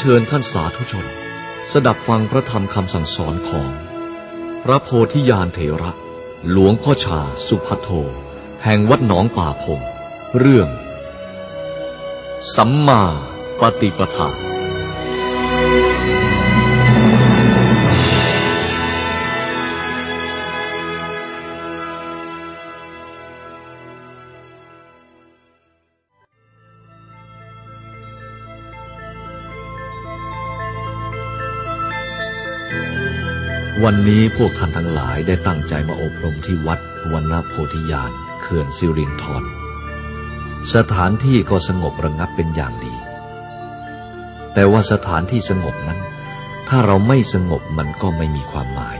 เชิญท่านสาธุชน สดับฟังพระธรรมคำสั่งสอนของ พระโพธิญาณเถระ หลวงพ่อชาสุภัทโท แห่งวัดหนองป่าพง เรื่อง สัมมาปฏิปทา วันนี้พวกท่านทั้งหลายได้ตั้งใจมาอบรมที่วัดวันนาโพธิญาณเขื่อนสิรินธรสถานที่ก็สงบระงับเป็นอย่างดี แต่ว่าสถานที่สงบนั้น ถ้าเราไม่สงบมันก็ไม่มีความหมาย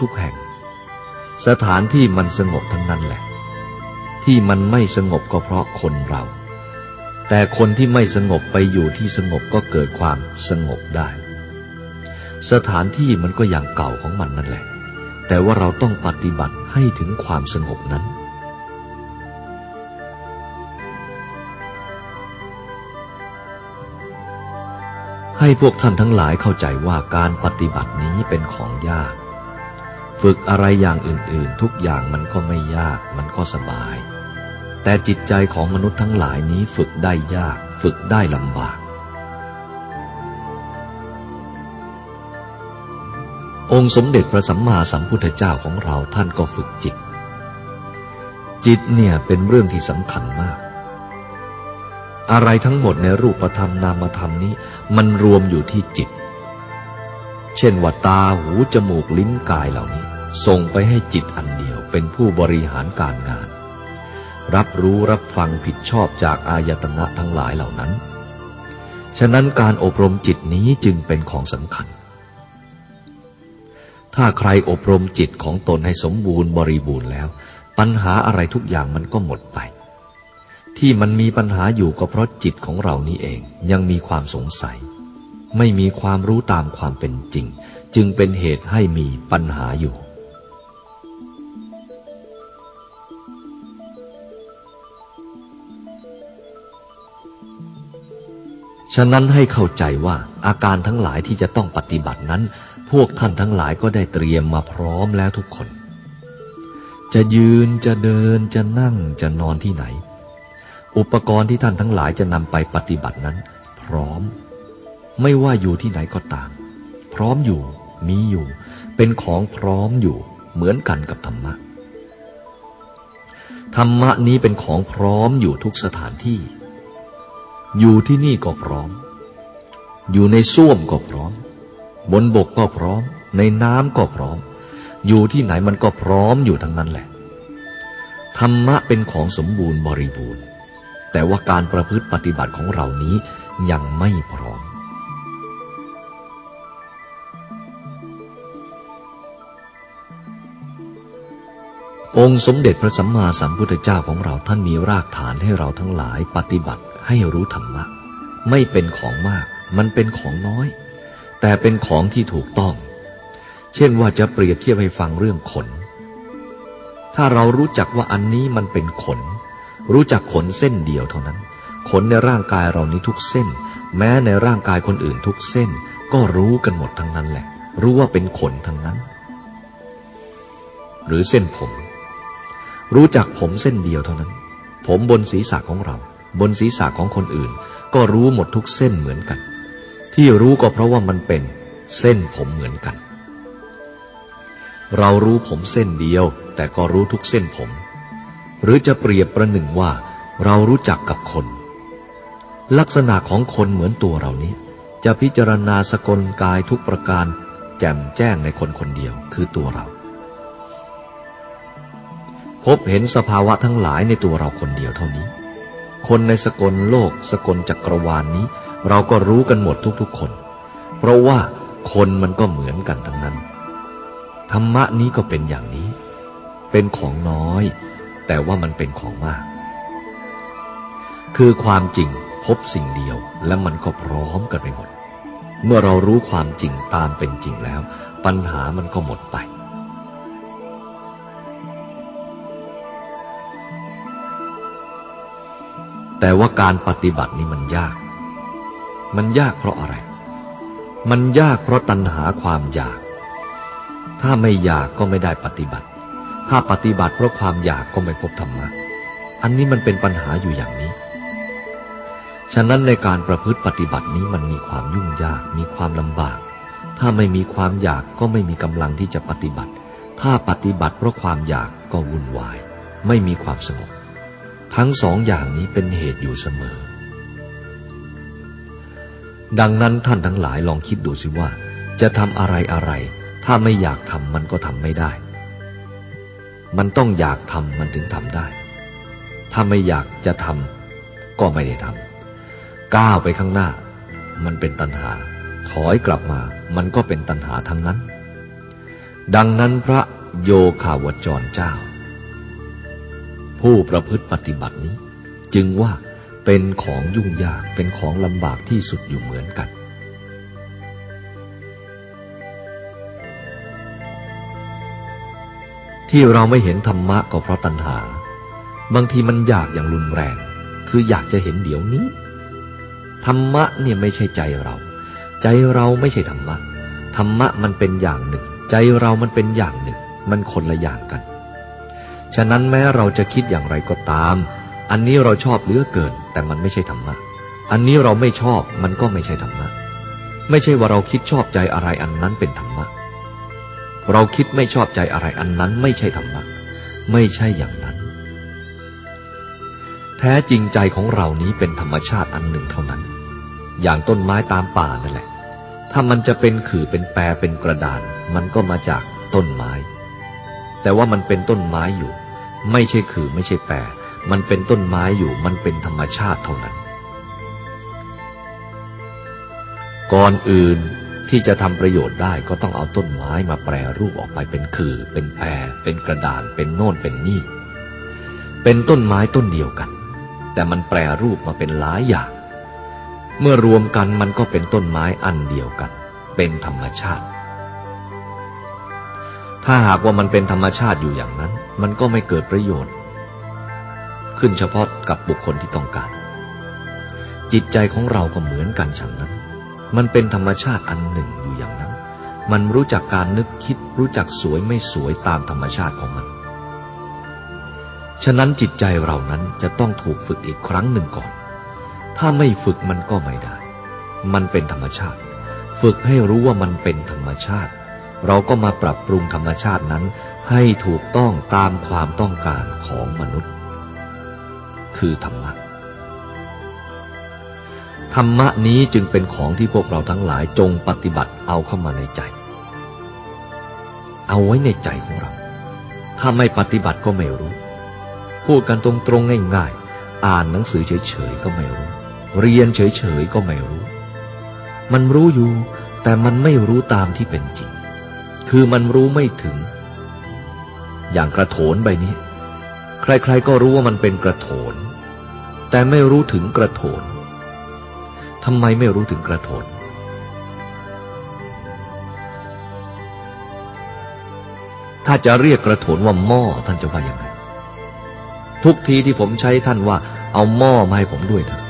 ทุกๆแห่ง สถานที่มันสงบทั้งนั้นแหละ ที่มันไม่สงบก็เพราะคนเรา แต่คนที่ไม่สงบไปอยู่ที่สงบก็เกิดความสงบได้ สถานที่มันก็อย่างเก่าของมันนั่นแหละ แต่ว่าเราต้องปฏิบัติให้ถึงความสงบนั้น ให้พวกท่านทั้งหลายเข้าใจว่าการปฏิบัตินี้เป็นของยาก ฝึกอะไรอย่างอื่นๆ ทุกอย่างมันก็ไม่ยาก มันก็สบาย แต่จิตใจของมนุษย์ทั้งหลายนี้ฝึกได้ยาก ฝึกได้ลำบาก องค์สมเด็จพระสัมมาสัมพุทธเจ้าของเราท่านก็ฝึกจิต จิตเนี่ยเป็นเรื่องที่สำคัญมาก อะไรทั้งหมดในรูปธรรมนามธรรมนี้ มันรวมอยู่ที่จิต เช่นว่าตาหูจมูกลิ้นกายเหล่านี้ ส่งไปให้จิตอันเดียวเป็นผู้บริหารการงาน รับรู้รับฟังผิดชอบจากอายตนะทั้งหลายเหล่านั้น ฉะนั้นการอบรมจิตนี้จึงเป็นของสำคัญ ถ้าใครอบรมจิตของตนให้สมบูรณ์บริบูรณ์แล้ว ปัญหาอะไรทุกอย่างมันก็หมดไป ที่มันมีปัญหาอยู่ก็เพราะจิตของเรานี้เองยังมีความสงสัย ไม่มีความรู้ตามความเป็นจริง จึงเป็นเหตุให้มีปัญหาอยู่ ฉะนั้นให้เข้าใจว่าอาการทั้งหลายที่จะต้องปฏิบัตินั้น พวกท่านทั้งหลายก็ได้เตรียมมาพร้อมแล้วทุกคน จะยืนจะเดินจะนั่งจะนอนที่ไหน อุปกรณ์ที่ท่านทั้งหลายจะนำไปปฏิบัตินั้น พร้อม ไม่ว่าอยู่ที่ไหนก็ตาม พร้อมอยู่ มีอยู่ เป็นของพร้อมอยู่ เหมือนกันกับธรรมะธรรมะนี้เป็นของพร้อมอยู่ทุกสถานที่ อยู่ที่นี่ก็พร้อม อยู่ในส้วมก็พร้อม บนบกก็พร้อม ในน้ำก็พร้อม อยู่ที่ไหนมันก็พร้อมอยู่ทั้งนั้นแหละ ธรรมะเป็นของสมบูรณ์บริบูรณ์ แต่ว่าการประพฤติปฏิบัติของเรานี้ยังไม่พร้อมองค์สมเด็จพระสัมมาสัมพุทธเจ้าของเราท่านมีรากฐานให้เราทั้งหลายปฏิบัติ ให้รู้ธรรมะ ไม่เป็นของมาก มันเป็นของน้อย แต่เป็นของที่ถูกต้อง เช่นว่าจะเปรียบเทียบให้ฟังเรื่องขน ถ้าเรารู้จักว่าอันนี้มันเป็นขน รู้จักขนเส้นเดียวเท่านั้น ขนในร่างกายเรานี้ทุกเส้น แม้ในร่างกายคนอื่นทุกเส้น ก็รู้กันหมดทั้งนั้นแหละ รู้ว่าเป็นขนทั้งนั้น หรือเส้นผม รู้จักผมเส้นเดียวเท่านั้น ผมบนศีรษะของเรา บนศีรษะของคนอื่น ก็รู้หมดทุกเส้นเหมือนกัน ที่รู้ก็เพราะว่ามันเป็นเส้นผมเหมือนกัน เรารู้ผมเส้นเดียว แต่ก็รู้ทุกเส้นผม หรือจะเปรียบประหนึ่งว่า เรารู้จักกับคน ลักษณะของคนเหมือนตัวเรานี้ จะพิจารณาสกลกายทุกประการ แจ่มแจ้งในคนคนเดียวคือตัวเราพบเห็นสภาวะทั้งหลายในตัวเราคนเดียวเท่านี้ คนในสกลโลก สกลจักรวาลนนี้ เราก็รู้กันหมดทุกๆคน เพราะว่าคนมันก็เหมือนกันทั้งนั้น ธรรมะนี้ก็เป็นอย่างนี้ เป็นของน้อย แต่ว่ามันเป็นของมาก คือความจริงพบสิ่งเดียวและมันก็พร้อมกันไปหมด เมื่อเรารู้ความจริงตามเป็นจริงแล้ว ปัญหามันก็หมดไป แต่ว่าการปฏิบัตินี่มันยาก มันยากเพราะอะไร มันยากเพราะตัณหาความอยาก ถ้าไม่อยากก็ไม่ได้ปฏิบัติ ถ้าปฏิบัติเพราะความอยากก็ไม่พบธรรมะ อันนี้มันเป็นปัญหาอยู่อย่างนี้ ฉะนั้นในการประพฤติปฏิบัตินี้มันมีความยุ่งยาก มีความลำบาก ถ้าไม่มีความอยากก็ไม่มีกำลังที่จะปฏิบัติ ถ้าปฏิบัติเพราะความอยากก็วุ่นวาย ไม่มีความสงบ ทั้งสองอย่างนี้เป็นเหตุอยู่เสมอ ดังนั้นท่านทั้งหลายลองคิดดูสิว่า จะทำอะไรอะไร ถ้าไม่อยากทำมันก็ทำไม่ได้ มันต้องอยากทำมันถึงทำได้ ถ้าไม่อยากจะทำก็ไม่ได้ทำก้าวไปข้างหน้า มันเป็นตัณหา ถอยกลับมามันก็เป็นตัณหาทั้งนั้น ดังนั้นพระโยคาวจรเจ้า ผู้ประพฤติปฏิบัตินี้ จึงว่าเป็นของยุ่งยากเป็นของลำบากที่สุดอยู่เหมือนกัน ที่เราไม่เห็นธรรมะก็เพราะตัณหา บางทีมันอยากอย่างรุนแรง คืออยากจะเห็นเดี๋ยวนี้ ธรรมะเนี่ยไม่ใช่ใจเรา ใจเราไม่ใช่ธรรมะ ธรรมะมันเป็นอย่างหนึ่ง ใจเรามันเป็นอย่างหนึ่ง มันคนละอย่างกัน ฉะนั้นแม้เราจะคิดอย่างไรก็ตาม อันนี้เราชอบเหลือเกิน แต่มันไม่ใช่ธรรมะ อันนี้เราไม่ชอบมันก็ไม่ใช่ธรรมะ ไม่ใช่ว่าเราคิดชอบใจอะไรอันนั้นเป็นธรรมะ เราคิดไม่ชอบใจอะไรอันนั้นไม่ใช่ธรรมะ ไม่ใช่อย่างนั้น แท้จริงใจของเรานี้เป็นธรรมชาติอันหนึ่งเท่านั้น อย่างต้นไม้ตามป่านั่นแหละ ถ้ามันจะเป็นขื่อเป็นแปรเป็นกระดาน มันก็มาจากต้นไม้ แต่ว่ามันเป็นต้นไม้อยู่ ไม่ใช่ขื่อไม่ใช่แปรมันเป็นต้นไม้อยู่มันเป็นธรรมชาติเท่านั้น ก่อนอื่นที่จะทำประโยชน์ได้ก็ต้องเอาต้นไม้มาแปรรูปออกไปเป็นคือ เป็นแพรเป็นกระดาน เป็นโน่นเป็นนี่ เป็นต้นไม้ต้นเดียวกัน แต่มันแปรรูปมาเป็นหลายอย่าง เมื่อรวมกันมันก็เป็นต้นไม้อันเดียวกัน เป็นธรรมชาติ ถ้าหากว่ามันเป็นธรรมชาติอยู่อย่างนั้น มันก็ไม่เกิดประโยชน์ ขึ้นเฉพาะกับบุคคลที่ต้องการ จิตใจของเราก็เหมือนกันฉันนั้น มันเป็นธรรมชาติอันหนึ่งอยู่อย่างนั้น มันรู้จักการนึกคิด รู้จักสวยไม่สวยตามธรรมชาติของมัน ฉะนั้นจิตใจเรานั้นจะต้องถูกฝึกอีกครั้งหนึ่งก่อน ถ้าไม่ฝึกมันก็ไม่ได้ มันเป็นธรรมชาติ ฝึกให้รู้ว่ามันเป็นธรรมชาติ เราก็มาปรับปรุงธรรมชาตินั้นให้ถูกต้องตามความต้องการของมนุษย์ คือธรรมะ ธรรมะนี้จึงเป็นของที่พวกเราทั้งหลายจงปฏิบัติเอาเข้ามาในใจ เอาไว้ในใจของเรา ถ้าไม่ปฏิบัติก็ไม่รู้ พูดกันตรงๆง่ายๆ อ่านหนังสือเฉยๆก็ไม่รู้ เรียนเฉยๆก็ไม่รู้ มันรู้อยู่แต่มันไม่รู้ตามที่เป็นจริง คือมันรู้ไม่ถึง อย่างกระโถนใบนี้ ใครๆก็รู้ว่ามันเป็นกระโถน แต่ไม่รู้ถึงกระโถนทำไมไม่รู้ถึงกระโถนถ้าจะเรียกกระโถนว่าหม้อท่านจะว่ายังไงทุกทีที่ผมใช้ท่านว่า เอาหม้อมาให้ผมด้วยเถอะ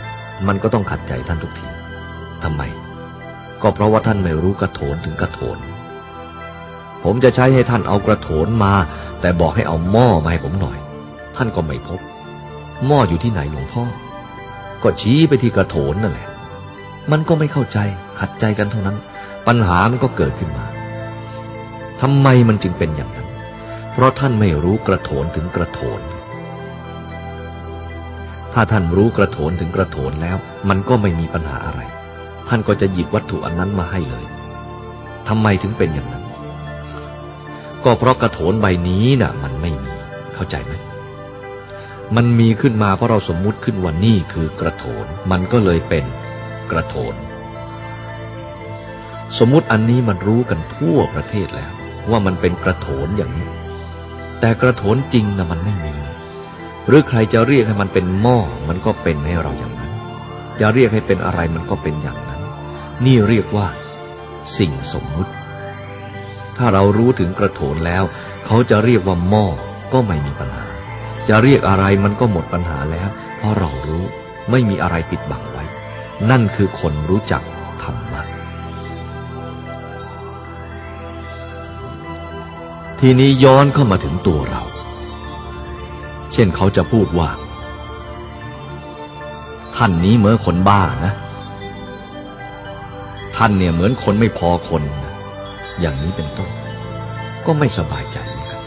มันก็ต้องขัดใจท่านทุกทีทำไม ก็เพราะว่าท่านไม่รู้กระโถนถึงกระโถน ผมจะใช้ให้ท่านเอากระโถนมา แต่บอกให้เอาหม้อมาให้ผมหน่อย ท่านก็ไม่พบ หม้ออยู่ที่ไหนหลวงพ่อ ก็ชี้ไปที่กระโถนนั่นแหละ มันก็ไม่เข้าใจ ขัดใจกันเท่านั้น ปัญหามันก็เกิดขึ้นมาทำไมมันจึงเป็นอย่างนั้น เพราะท่านไม่รู้กระโถนถึงกระโถน ถ้าท่านรู้กระโถนถึงกระโถนแล้ว มันก็ไม่มีปัญหาอะไร ท่านก็จะหยิบวัตถุอันนั้นมาให้เลยทำไมถึงเป็นอย่างนั้น ก็เพราะกระโถนใบนี้น่ะ มันไม่มี เข้าใจไหมมันมีขึ้นมาเพราะเราสมมุติขึ้นว่านี่คือกระโถน มันก็เลยเป็นกระโถน สมมุติอันนี้มันรู้กันทั่วประเทศแล้ว ว่ามันเป็นกระโถนอย่างนี้ แต่กระโถนจริงนะมันไม่มี หรือใครจะเรียกให้มันเป็นหม้อมันก็เป็นให้เราอย่างนั้น จะเรียกให้เป็นอะไรมันก็เป็นอย่างนั้น นี่เรียกว่า สิ่งสมมุติ ถ้าเรารู้ถึงกระโถนแล้ว เขาจะเรียกว่าหม้อก็ไม่มีปัญหา จะเรียกอะไรมันก็หมดปัญหาแล้ว เพราะเรารู้ไม่มีอะไรปิดบังไว้ นั่นคือคนรู้จักธรรมะทีนี้ย้อนเข้ามาถึงตัวเรา เช่นเขาจะพูดว่า ท่านนี้เหมือนคนบ้านะ ท่านเนี่ยเหมือนคนไม่พอคน อย่างนี้เป็นต้น ก็ไม่สบายใจเหมือนกัน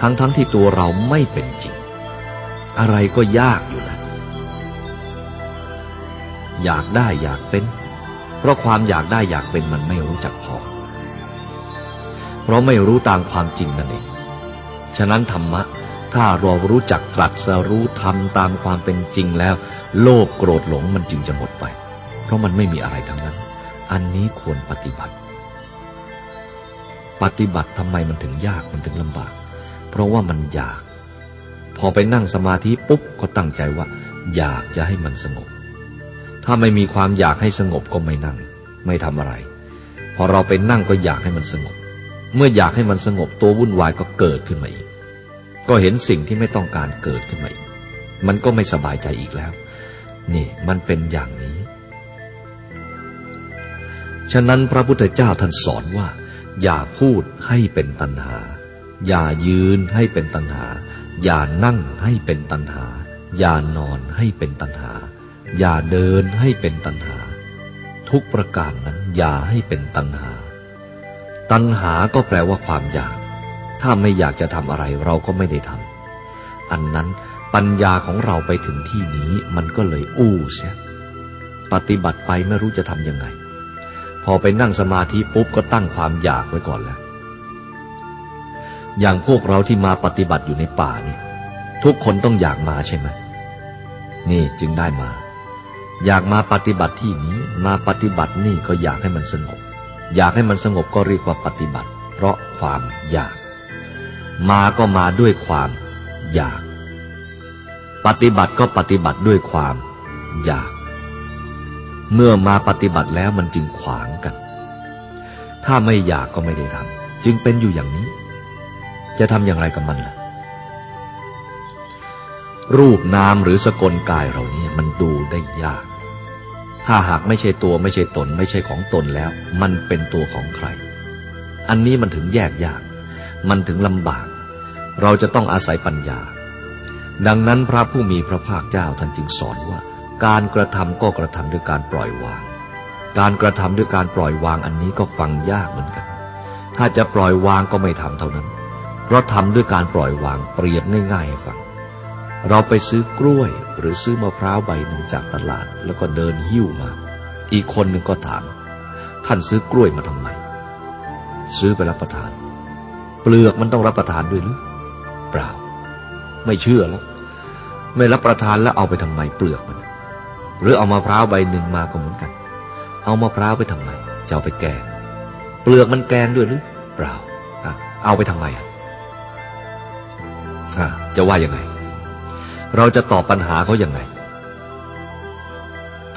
ทั้งๆทที่ตัวเราไม่เป็นจริง อะไรก็ยากอยู่แล้วอยากได้อยากเป็น เพราะความอยากได้อยากเป็นมันไม่รู้จักพอ เพราะไม่รู้ตามความจริงนั่นเอง ฉะนั้นธรรมะ ถ้าเรารู้จักตรัสรู้ธรรมตามความเป็นจริงแล้ว โลภโกรธหลงมันจึงจะหมดไป เพราะมันไม่มีอะไรทั้งนั้น อันนี้ควรปฏิบัติ ปฏิบัติทำไมมันถึงยากมันถึงลำบาก เพราะว่ามันอยาก พอไปนั่งสมาธิปุ๊บก็ตั้งใจว่า อยากจะให้มันสงบ ถ้าไม่มีความอยากให้สงบก็ไม่นั่ง ไม่ทำอะไร พอเราไปนั่งก็อยากให้มันสงบ เมื่ออยากให้มันสงบตัววุ่นวายก็เกิดขึ้นมาอีก ก็เห็นสิ่งที่ไม่ต้องการเกิดขึ้นมาอีก มันก็ไม่สบายใจอีกแล้ว นี่มันเป็นอย่างนี้ ฉะนั้นพระพุทธเจ้าท่านสอนว่า อย่าพูดให้เป็นตัณหา อย่ายืนให้เป็นตัณหา อย่านั่งให้เป็นตัณหา อย่านอนให้เป็นตัณหา อย่าเดินให้เป็นตัณหา ทุกประการนั้นอย่าให้เป็นตัณหา ตัณหาก็แปลว่าความอยาก ถ้าไม่อยากจะทำอะไรเราก็ไม่ได้ทำอันนั้นปัญญาของเราไปถึงที่นี้มันก็เลยอู้เสียปฏิบัติไปไม่รู้จะทำยังไง พอไปนั่งสมาธิปุ๊บก็ตั้งความอยากไว้ก่อนแล้ว อย่างพวกเราที่มาปฏิบัติอยู่ในป่านี่ทุกคนต้องอยากมาใช่ไหมนี่จึงได้มา อยากมาปฏิบัติที่นี้ มาปฏิบัตินี่ก็อยากให้มันสงบ อยากให้มันสงบก็เรียกว่าปฏิบัติ เพราะความอยาก มาก็มาด้วยความอยาก ปฏิบัติก็ปฏิบัติด้วยความอยาก เมื่อมาปฏิบัติแล้วมันจึงขวางกัน ถ้าไม่อยากก็ไม่ได้ทำจึงเป็นอยู่อย่างนี้ จะทำอย่างไรกับมันล่ะ รูปนามหรือสกลกายเราเนี่ยมันดูได้ยาก ถ้าหากไม่ใช่ตัวไม่ใช่ตน ไม่ใช่ของตนแล้ว มันเป็นตัวของใคร อันนี้มันถึงแยกยาก มันถึงลำบาก เราจะต้องอาศัยปัญญา ดังนั้นพระผู้มีพระภาคเจ้าท่านจึงสอนว่า การกระทำก็กระทำด้วยการปล่อยวาง การกระทำด้วยการปล่อยวางอันนี้ก็ฟังยากเหมือนกัน ถ้าจะปล่อยวางก็ไม่ทำเท่านั้น เพราะทำด้วยการปล่อยวางเปรียบง่ายๆให้ฟัง เราไปซื้อกล้วยหรือซื้อมะพร้าวใบหนึ่งจากตลาด แล้วก็เดินหิ้วมา อีกคนหนึ่งก็ถาม ท่านซื้อกล้วยมาทำไม ซื้อไปรับประทาน เปลือกมันต้องรับประทานด้วยหรือเปล่า ไม่เชื่อแล้ว ไม่รับประทานแล้วเอาไปทำไมเปลือกมัน หรือเอามะพร้าวใบหนึ่งมาก็เหมือนกัน เอามะพร้าวไปทำไมจะเอาไปแกง เปลือกมันแกงด้วยหรือเปล่าเอาไปทำไมอะจะว่ายังไง เราจะตอบปัญหาเขาอย่างไง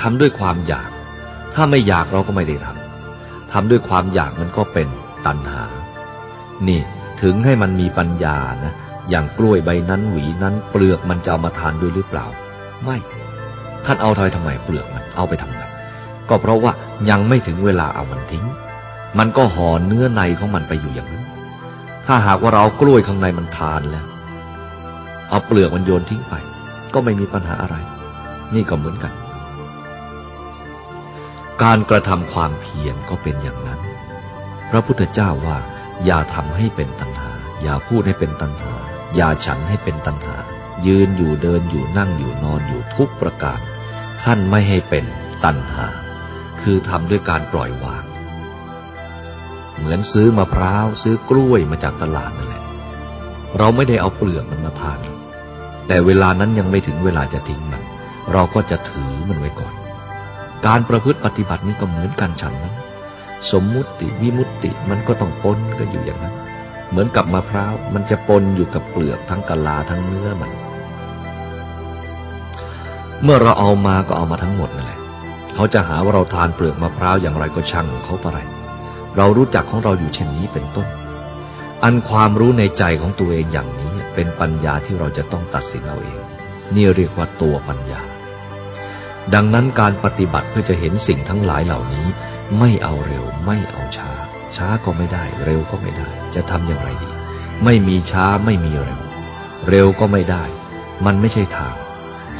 ทำด้วยความอยาก ถ้าไม่อยากเราก็ไม่ได้ทำ ทำด้วยความอยากมันก็เป็นตัณหา นี่ถึงให้มันมีปัญญานะ อย่างกล้วยใบนั้นหวีนั้นเปลือกมันจะเอามาทานด้วยหรือเปล่า ไม่ ท่านเอาทอยทำไมเปลือกมันเอาไปทำไมก็เพราะว่ายังไม่ถึงเวลาเอามันทิ้ง มันก็ห่อเนื้อในของมันไปอยู่อย่างนั้น ถ้าหากว่าเรากล้วยข้างในมันทานแล้ว เอาเปลือกมันโยนทิ้งไป ก็ไม่มีปัญหาอะไร นี่ก็เหมือนกัน การกระทำความเพียรก็เป็นอย่างนั้น พระพุทธเจ้าว่า อย่าทำให้เป็นตัณหา อย่าพูดให้เป็นตัณหา อย่าฉันให้เป็นตัณหา ยืนอยู่เดินอยู่นั่งอยู่นอนอยู่ทุกประการ ท่านไม่ให้เป็นตัณหา คือทำด้วยการปล่อยวาง เหมือนซื้อมะพร้าวซื้อกล้วยมาจากตลาดนั่นแหละ เราไม่ได้เอาเปลือกมันมาทาน แต่เวลานั้นยังไม่ถึงเวลาจะทิ้งมัน เราก็จะถือมันไว้ก่อน การประพฤติปฏิบัตินี้ก็เหมือนกันฉันนั้น สมมุติวิมุตติมันก็ต้องปนกันอยู่อย่างนั้น เหมือนกับมะพร้าวมันจะปนอยู่กับเปลือกทั้งกะลาทั้งเนื้อมัน เมื่อเราเอามาก็เอามาทั้งหมดนั่นแหละ เขาจะหาว่าเราทานเปลือกมะพร้าวอย่างไรก็ช่างเขาไป เรารู้จักของเราอยู่เช่นนี้เป็นต้น อันความรู้ในใจของตัวเองอย่างนี้เป็นปัญญาที่เราจะต้องตัดสินเอาเอง นี่เรียกว่าตัวปัญญา ดังนั้นการปฏิบัติเพื่อจะเห็นสิ่งทั้งหลายเหล่านี้ ไม่เอาเร็วไม่เอาช้า ช้าก็ไม่ได้ เร็วก็ไม่ได้ จะทำอย่างไรดี ไม่มีช้าไม่มีเร็ว เร็วก็ไม่ได้ มันไม่ใช่ทาง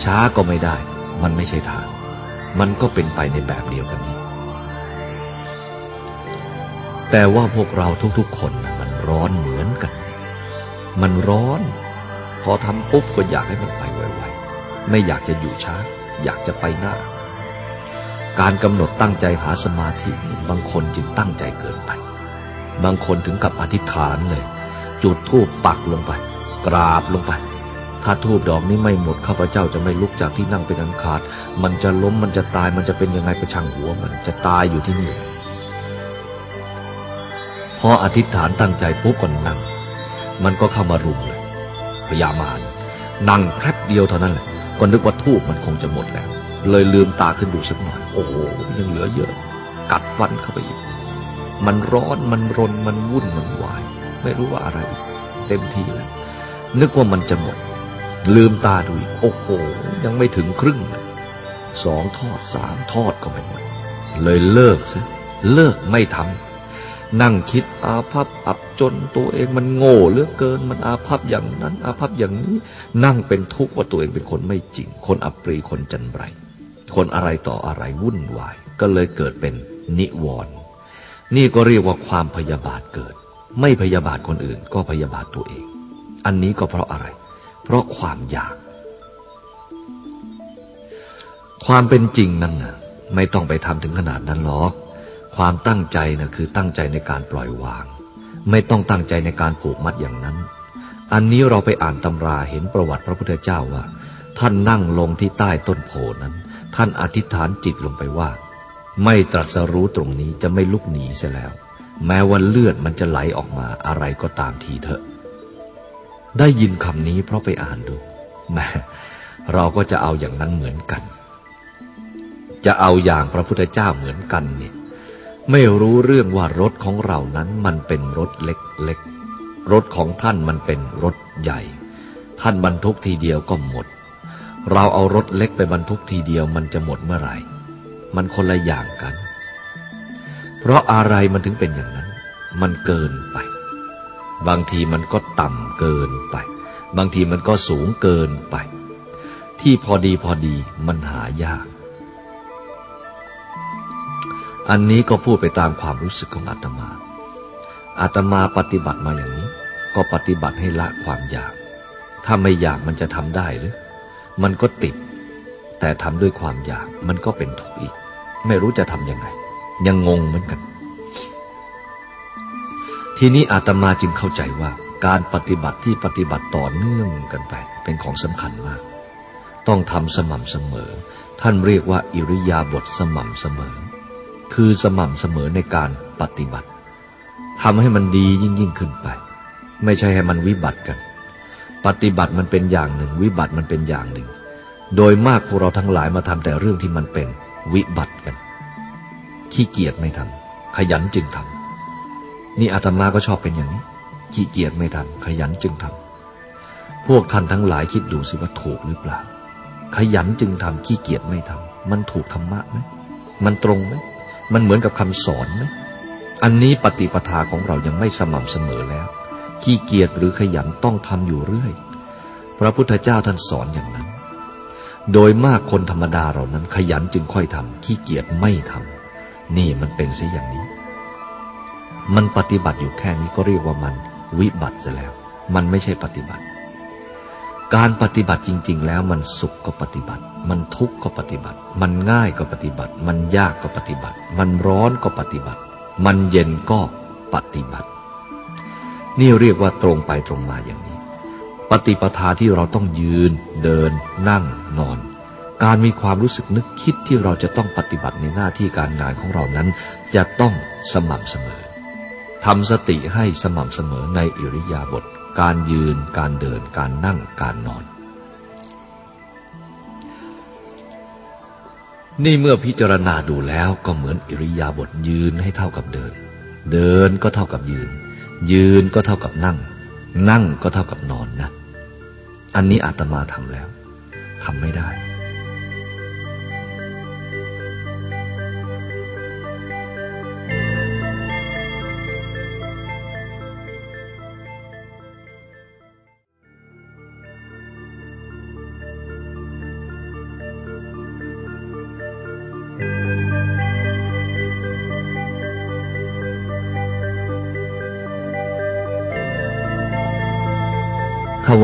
ช้าก็ไม่ได้ มันไม่ใช่ทาง มันก็เป็นไปในแบบเดียวกันนี้ แต่ว่าพวกเราทุกๆคนนะมันร้อนเหมือนกัน มันร้อน พอทำปุ๊บก็อยากให้มันไปไวๆ ไม่อยากจะอยู่ช้า อยากจะไปหน้า การกำหนดตั้งใจหาสมาธิบางคนจึงตั้งใจเกินไป บางคนถึงกับอธิษฐานเลย จุดธูปปักลงไป กราบลงไป ถ้าทูบดอกนี้ไม่หมดข้าพเจ้าจะไม่ลุกจากที่นั่งเป็นอันขาด มันจะล้มมันจะตายมันจะเป็นยังไงก็ช่างหัวมันจะตายอยู่ที่นี่พออธิษฐานตั้งใจปุ๊บก็นั่ง มันก็เข้ามารุมเลยพยามารนั่งแป๊บเดียวเท่านั้นแหละก็นึกว่าทูบมันคงจะหมดแล้ว เลยลืมตาขึ้นดูสักหน่อย โอ้โหยังเหลือเยอะ กัดฟันเข้าไปอีก มันร้อนมันรนมันวุ่นมันวาย ไม่รู้ว่าอะไร เต็มทีแล้ว นึกว่ามันจะหมด ลืมตาดูอีก โอ้โห ยังไม่ถึงครึ่งเลยสองทอดสามทอดก็ไม่หมดเลยเลิกซะเลิกไม่ทำนั่งคิดอาภัพอับจนตัวเองมันโง่เหลือเกิน มันอาภัพอย่างนั้น อาภัพอย่างนี้ นั่งเป็นทุกข์ว่าตัวเองเป็นคนไม่จริง คนอัปรีคนจันไร คนอะไรต่ออะไรวุ่นวาย ก็เลยเกิดเป็นนิวรณ์นี่ก็เรียกว่าความพยาบาทเกิด ไม่พยาบาทคนอื่นก็พยาบาทตัวเอง อันนี้ก็เพราะอะไร เพราะความอยาก ความเป็นจริงนั่นนะไม่ต้องไปทำถึงขนาดนั้นหรอก ความตั้งใจนะคือตั้งใจในการปล่อยวาง ไม่ต้องตั้งใจในการผูกมัดอย่างนั้น อันนี้เราไปอ่านตำราเห็นประวัติพระพุทธเจ้าว่า ท่านนั่งลงที่ใต้ต้นโพนั้น ท่านอธิษฐานจิตลงไปว่า ไม่ตรัสรู้ตรงนี้จะไม่ลุกหนีเสียแล้ว แม้ว่าเลือดมันจะไหลออกมาอะไรก็ตามทีเถอะ ได้ยินคำนี้เพราะไปอ่านดูแม้เราก็จะเอาอย่างนั้นเหมือนกัน จะเอาอย่างพระพุทธเจ้าเหมือนกันเนี่ย ไม่รู้เรื่องว่ารถของเรานั้นมันเป็นรถเล็กๆ รถของท่านมันเป็นรถใหญ่ ท่านบรรทุกทีเดียวก็หมด เราเอารถเล็กไปบรรทุกทีเดียวมันจะหมดเมื่อไหร่ มันคนละอย่างกัน เพราะอะไรมันถึงเป็นอย่างนั้น มันเกินไป บางทีมันก็ต่ำเกินไป บางทีมันก็สูงเกินไป ที่พอดีพอดีมันหายาก อันนี้ก็พูดไปตามความรู้สึกของอาตมา อาตมาปฏิบัติมาอย่างนี้ ก็ปฏิบัติให้ละความอยาก ถ้าไม่อยากมันจะทำได้หรือ มันก็ติด แต่ทำด้วยความอยากมันก็เป็นทุกข์อีก ไม่รู้จะทำยังไง ยังงงเหมือนกัน ทีนี้อาตมาจึงเข้าใจว่า การปฏิบัติที่ปฏิบัติต่อเนื่องกันไป เป็นของสำคัญมาก ต้องทำสม่ำเสมอ ท่านเรียกว่าอิริยาบถสม่ำเสมอ คือสม่ำเสมอในการปฏิบัติทำให้มันดียิ่งยิ่งขึ้นไป ไม่ใช่ให้มันวิบัติกัน ปฏิบัติมันเป็นอย่างหนึ่ง วิบัติมันเป็นอย่างหนึ่ง โดยมากพวกเราทั้งหลายมาทำแต่เรื่องที่มันเป็นวิบัติกันขี้เกียจไม่ทำขยันจึงทำ นี่อาตมาก็ชอบเป็นอย่างนี้ ขี้เกียจไม่ทำขยันจึงทำพวกท่านทั้งหลายคิดดูสิว่าถูกหรือเปล่า ขยันจึงทำขี้เกียจไม่ทำมันถูกธรรมะไหมมันตรงไหมมันเหมือนกับคำสอนไหมอันนี้ปฏิปทาของเรายังไม่สม่ำเสมอแล้ว ขี้เกียจหรือขยันต้องทำอยู่เรื่อย พระพุทธเจ้าท่านสอนอย่างนั้น โดยมากคนธรรมดาเรานั้นขยันจึงค่อยทำขี้เกียจไม่ทำนี่มันเป็นเสียอย่างนี้ มันปฏิบัติอยู่แค่นี้ก็เรียกว่ามันวิบัติซะแล้ว มันไม่ใช่ปฏิบัติ การปฏิบัติจริง ๆ แล้วมันสุขก็ปฏิบัติ มันทุกข์ก็ปฏิบัติ มันง่ายก็ปฏิบัติ มันยากก็ปฏิบัติ มันร้อนก็ปฏิบัติ มันเย็นก็ปฏิบัติ นี่เรียกว่าตรงไปตรงมาอย่างนี้ ปฏิปทาที่เราต้องยืน เดิน นั่ง นอนการมีความรู้สึกนึกคิดที่เราจะต้องปฏิบัติในหน้าที่การงานของเรานั้น จะต้องสม่ำเสมอ ทำสติให้สม่ำเสมอในอิริยาบถการยืน การเดิน การนั่ง การนอน นี่เมื่อพิจารณาดูแล้วก็เหมือนอิริยาบถยืนให้เท่ากับเดิน เดินก็เท่ากับยืน ยืนก็เท่ากับนั่ง นั่งก็เท่ากับนอนนะ อันนี้อาตมาทำแล้วทำไม่ได้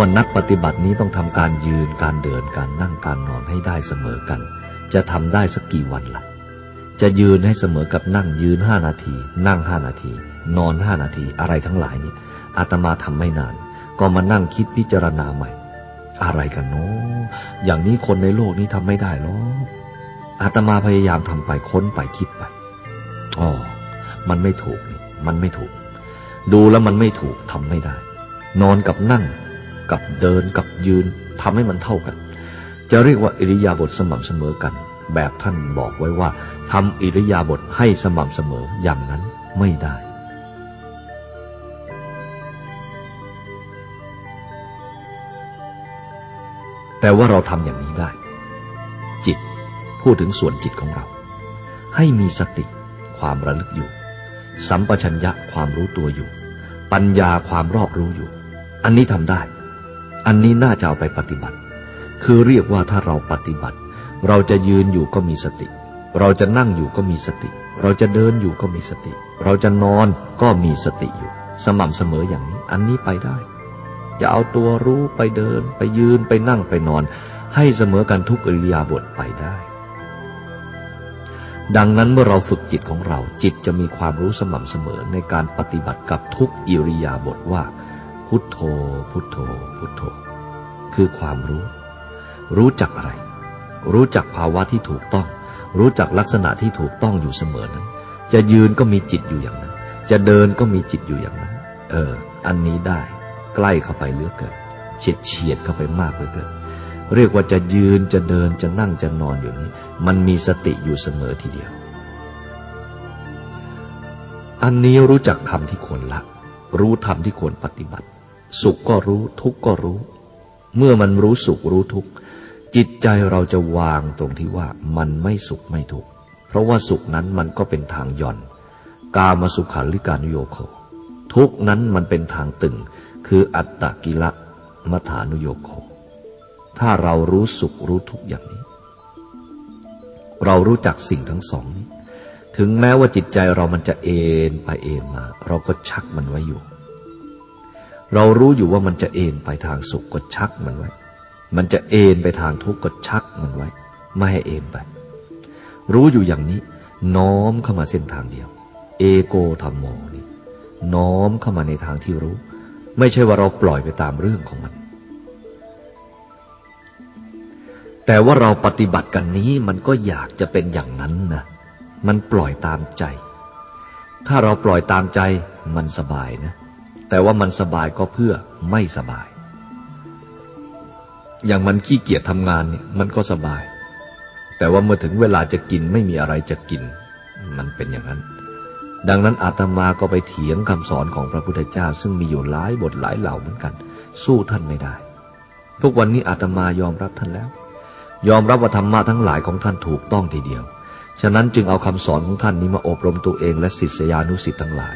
ถ้านนักปฏิบัตินี้ต้องทำการยืนการเดินการนั่งการนอนให้ได้เสมอกัน จะทำได้สักกี่วันละ่ะ จะยืนให้เสมอกับนั่งยืนห้านาที นั่งห้านาที นอนห้านาทีอะไรทั้งหลายนี้อาตมาทำไม่นาน ก็มานั่งคิดพิจารณาใหม่ อะไรกันเนาะอย่างนี้คนในโลกนี้ทำไม่ได้หรอกอาตมาพยายามทำไปค้นไปคิดไปอ๋อมันไม่ถูก มันไม่ถูก ดูแล้วมันไม่ถูกทำไม่ได้ นอนกับนั่ง กับเดินกับยืนทำให้มันเท่ากัน จะเรียกว่าอิริยาบถสม่ำเสมอกัน แบบท่านบอกไว้ว่าทำอิริยาบถให้สม่ำเสมออย่างนั้นไม่ได้แต่ว่าเราทำอย่างนี้ได้ จิตพูดถึงส่วนจิตของเรา ให้มีสติความระลึกอยู่ สัมปชัญญะความรู้ตัวอยู่ ปัญญาความรอบรู้อยู่ อันนี้ทำได้ อันนี้น่าจะเอาไปปฏิบัติ คือเรียกว่าถ้าเราปฏิบัติ เราจะยืนอยู่ก็มีสติ เราจะนั่งอยู่ก็มีสติ เราจะเดินอยู่ก็มีสติ เราจะนอนก็มีสติอยู่ สม่ำเสมออย่างนี้ อันนี้ไปได้ จะเอาตัวรู้ไปเดิน ไปยืนไปนั่งไปนอน ให้เสมอกันทุกอิริยาบถไปได้ ดังนั้นเมื่อเราฝึกจิตของเราจิตจะมีความรู้สม่ำเสมอในการปฏิบัติกับทุกอิริยาบถว่า พุทโธ พุทโธ พุทโธ คือความรู้ รู้จักอะไร รู้จักภาวะที่ถูกต้อง รู้จักลักษณะที่ถูกต้องอยู่เสมอนั้น จะยืนก็มีจิตอยู่อย่างนั้น จะเดินก็มีจิตอยู่อย่างนั้น เออ อันนี้ได้ ใกล้เข้าไปเลือกเกินเฉียดเฉียดเข้าไปมากเลยเกินเรียกว่าจะยืนจะเดินจะนั่งจะนอนอยู่นี้ มันมีสติอยู่เสมอทีเดียว อันนี้รู้จักธรรมที่ควรละ รู้ธรรมที่ควรปฏิบัติ สุขก็รู้ทุกข์ก็รู้ เมื่อมันรู้สุขรู้ทุกข์จิตใจเราจะวางตรงที่ว่ามันไม่สุขไม่ทุกข์เพราะว่าสุขนั้นมันก็เป็นทางย่อน กามาสุขันลิการุโยโคทุกนั้นมันเป็นทางตึง คืออัตตกิละมัฐานุโยโคถ้าเรารู้สุขรู้ทุกอย่างนี้ เรารู้จักสิ่งทั้งสองนี้ ถึงแม้ว่าจิตใจเรามันจะเอ็นไปเอ็นมา เราก็ชักมันไว้อยู่ เรารู้อยู่ว่ามันจะเอ็นไปทางสุขก็ชักมันไว้ มันจะเอ็นไปทางทุกข์ก็ชักมันไว้ ไม่ให้เอ็นไป รู้อยู่อย่างนี้ น้อมเข้ามาเส้นทางเดียว เอโกธรรมโมนี่ น้อมเข้ามาในทางที่รู้ ไม่ใช่ว่าเราปล่อยไปตามเรื่องของมัน แต่ว่าเราปฏิบัติกันนี้มันก็อยากจะเป็นอย่างนั้นนะมันปล่อยตามใจ ถ้าเราปล่อยตามใจมันสบายนะ แต่ว่ามันสบายก็เพื่อไม่สบาย อย่างมันขี้เกียจทำงานเนี่ยมันก็สบาย แต่ว่าเมื่อถึงเวลาจะกินไม่มีอะไรจะกิน มันเป็นอย่างนั้น ดังนั้นอาตมาก็ไปเถียงคำสอนของพระพุทธเจ้า ซึ่งมีอยู่หลายบทหลายเหล่าเหมือนกัน สู้ท่านไม่ได้ ทุกวันนี้อาตมายอมรับท่านแล้ว ยอมรับว่าธรรมะทั้งหลายของท่านถูกต้องทีเดียว ฉะนั้นจึงเอาคำสอนของท่านนี้มาอบรมตัวเองและศิษยานุศิษย์ทั้งหลาย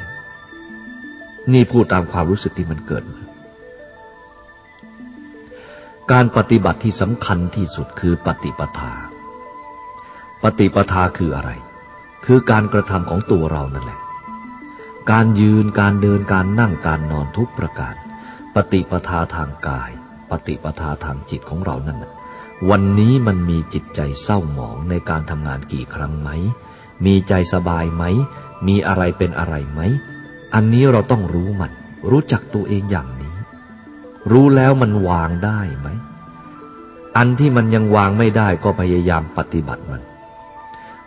นี่พูดตามความรู้สึกที่มันเกิดมาการปฏิบัติที่สำคัญที่สุดคือปฏิปทา ปฏิปทาคืออะไร คือการกระทำของตัวเรานั่นแหละ การยืน การเดิน การนั่ง การนอนทุกประการ ปฏิปทาทางกาย ปฏิปทาทางจิตของเรานั่นวันนี้มันมีจิตใจเศร้าหมองในการทำงานกี่ครั้งไหม มีใจสบายไหม มีอะไรเป็นอะไรไหม อันนี้เราต้องรู้มัน รู้จักตัวเองอย่างนี้ รู้แล้วมันวางได้ไหม อันที่มันยังวางไม่ได้ก็พยายามปฏิบัติมัน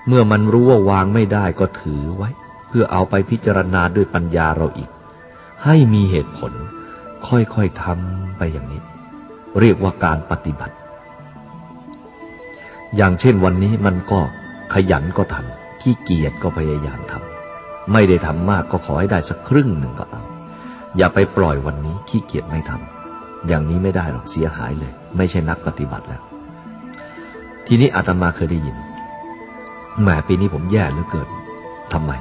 เมื่อมันรู้ว่าวางไม่ได้ก็ถือไว้ เพื่อเอาไปพิจารณาด้วยปัญญาเราอีก ให้มีเหตุผล ค่อยๆทำไปอย่างนี้ เรียกว่าการปฏิบัติ อย่างเช่นวันนี้มันก็ขยันก็ทำขี้เกียจก็พยายามทำ ไม่ได้ทำมากก็ขอให้ได้สักครึ่งหนึ่งก็เอา อย่าไปปล่อยวันนี้ขี้เกียจไม่ทำอย่างนี้ไม่ได้หรอกเสียหายเลย ไม่ใช่นักปฏิบัติแล้ว ทีนี้อาตมาเคยได้ยินแหมปีนี้ผมแย่เหลือเกินทำไม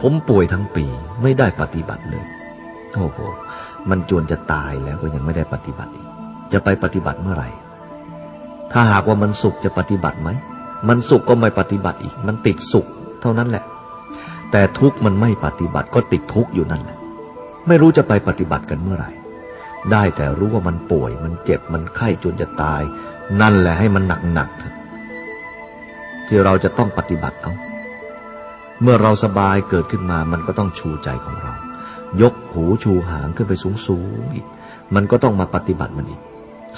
ผมป่วยทั้งปีไม่ได้ปฏิบัติเลยโอ้โหมันจวนจะตายแล้วก็ยังไม่ได้ปฏิบัติอีกจะไปปฏิบัติเมื่อไหร่ ถ้าหากว่ามันสุขจะปฏิบัติไหม มันสุขก็ไม่ปฏิบัติอีก มันติดสุข เท่านั้นแหละ แต่ทุกมันไม่ปฏิบัติก็ติดทุกอยู่นั่นแหละ ไม่รู้จะไปปฏิบัติกันเมื่อไหร่ ได้แต่รู้ว่ามันป่วย มันเจ็บ มันไข้จนจะตาย นั่นแหละให้มันหนักๆเถอะที่เราจะต้องปฏิบัติเอา เมื่อเราสบายเกิดขึ้นมา มันก็ต้องชูใจของเรา ยกหูชูหางขึ้นไปสูงๆอีก มันก็ต้องมาปฏิบัติมันอีก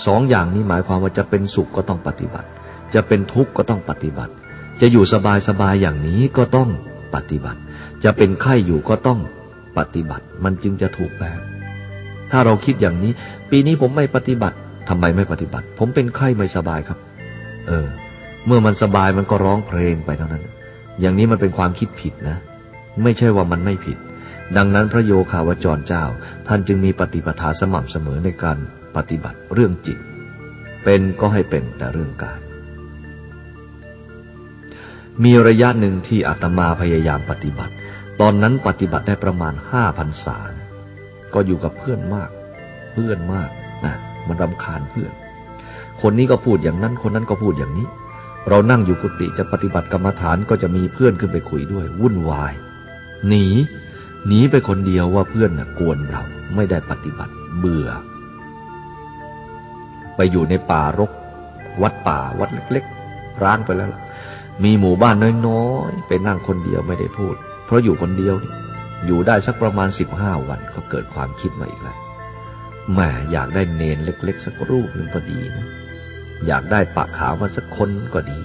สองอย่างนี้หมายความว่าจะเป็นสุขก็ต้องปฏิบัติ จะเป็นทุกข์ก็ต้องปฏิบัติ จะอยู่สบายๆอย่างนี้ก็ต้องปฏิบัติ จะเป็นไข้อยู่ก็ต้องปฏิบัติมันจึงจะถูกแบบ ถ้าเราคิดอย่างนี้ ปีนี้ผมไม่ปฏิบัติทำไมไม่ปฏิบัติ ผมเป็นไข้ไม่สบายครับ เออ เมื่อมันสบายมันก็ร้องเพลงไปเท่านั้น อย่างนี้มันเป็นความคิดผิดนะ ไม่ใช่ว่ามันไม่ผิด ดังนั้นพระโยคาวจรเจ้า ท่านจึงมีปฏิปทาสม่ำเสมอในการปฏิบัติเรื่องจิต เป็นก็ให้เป็นแต่เรื่องการ มีระยะหนึ่งที่อาตมาพยายามปฏิบัติ ตอนนั้นปฏิบัติได้ประมาณห้าพันษา ก็อยู่กับเพื่อนมาก เพื่อนมากนะมันรำคาญเพื่อน คนนี้ก็พูดอย่างนั้น คนนั้นก็พูดอย่างนี้ เรานั่งอยู่กุฏิจะปฏิบัติกรรมฐานก็จะมีเพื่อนขึ้นไปคุยด้วย วุ่นวาย หนี หนีไปคนเดียวว่าเพื่อนน่ะกวนเรา ไม่ได้ปฏิบัติ เบื่อ ไปอยู่ในป่ารก วัดป่า วัดเล็ก ๆ ร้างไปแล้ว มีหมู่บ้านน้อยๆ ไปนั่งคนเดียวไม่ได้พูด เพราะอยู่คนเดียวอยู่ได้สักประมาณสิบห้าวันก็เกิดความคิดมาอีกแล้วแม่อยากได้เนนเล็ก ๆ สักรูปหนึ่งก็ดีนะ อยากได้ปะขาวมาสักคนก็ดี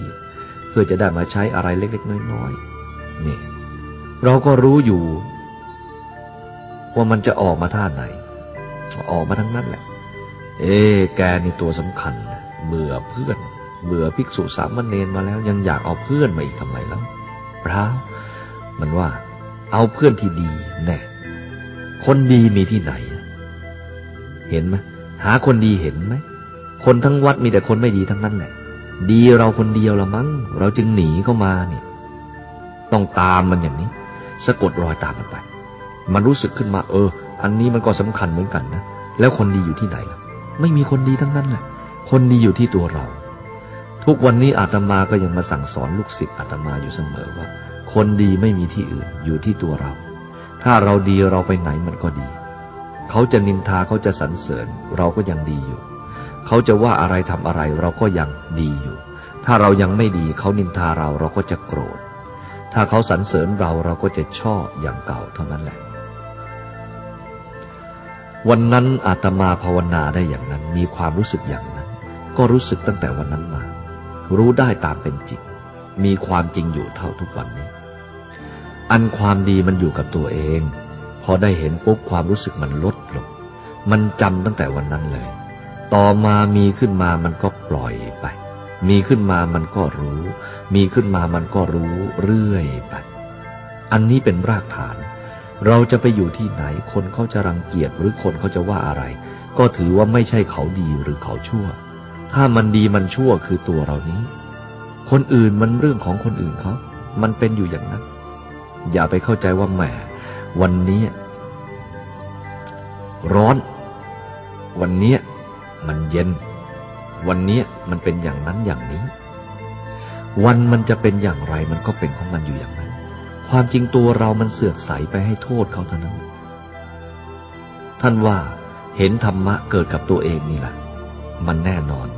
เพื่อจะได้มาใช้อะไรเล็ก ๆ น้อยๆนี่ เราก็รู้อยู่ ว่ามันจะออกมาท่าไหน ออกมาทั้งนั้นแหละ เอ๊แกนี่ตัวสำคัญเบื่อเพื่อนเบื่อภิกษุสามเณรมาแล้วยังอยากเอาเพื่อนมาอีกทำไมแล้วเปล่า มันว่า เอาเพื่อนที่ดีแน่คนดีมีที่ไหน เห็นไหมหาคนดีเห็นไหมคนทั้งวัดมีแต่คนไม่ดีทั้งนั้นแหละดีเราคนเดียวละมั้งเราจึงหนีเข้ามาเนี่ย ต้องตามมันอย่างนี้ สะกดรอยตามมันไป มันรู้สึกขึ้นมา เออ อันนี้มันก็สำคัญเหมือนกันนะแล้วคนดีอยู่ที่ไหนล่ะ ไม่มีคนดีทั้งนั้นแหละคนดีอยู่ที่ตัวเรา ทุกวันนี้อาตมาก็ยังมาสั่งสอนลูกศิษย์อาตมาอยู่เสมอว่า คนดีไม่มีที่อื่นอยู่ที่ตัวเรา ถ้าเราดีเราไปไหนมันก็ดี เขาจะนินทาเขาจะสรรเสริญ เราก็ยังดีอยู่ เขาจะว่าอะไรทำอะไรเราก็ยังดีอยู่ ถ้าเรายังไม่ดีเขานินทาเราเราก็จะโกรธ ถ้าเขาสรรเสริญเราเราก็จะชอบอย่างเก่าเท่านั้นแหละ วันนั้นอาตมาภาวนาได้อย่างนั้น มีความรู้สึกอย่างนั้น ก็รู้สึกตั้งแต่วันนั้นมา รู้ได้ตามเป็นจริงมีความจริงอยู่เท่าทุกวันนี้ อันความดีมันอยู่กับตัวเอง พอได้เห็นปุ๊บความรู้สึกมันลดลง มันจำตั้งแต่วันนั้นเลย ต่อมามีขึ้นมามันก็ปล่อยไป มีขึ้นมามันก็รู้ มีขึ้นมามันก็รู้เรื่อยไป อันนี้เป็นรากฐาน เราจะไปอยู่ที่ไหน คนเขาจะรังเกียจหรือคนเขาจะว่าอะไร ก็ถือว่าไม่ใช่เขาดีหรือเขาชั่ว ถ้ามันดีมันชั่วคือตัวเรานี้ คนอื่นมันเรื่องของคนอื่นเขา มันเป็นอยู่อย่างนั้น อย่าไปเข้าใจว่าแหมวันนี้ร้อน วันนี้มันเย็น วันนี้มันเป็นอย่างนั้นอย่างนี้ วันมันจะเป็นอย่างไรมันก็เป็นของมันอยู่อย่างนั้น ความจริงตัวเรามันเสื่อมใสไปให้โทษเขาเท่านั้น ท่านว่าเห็นธรรมะเกิดกับตัวเองนี่แหละ มันแน่นอน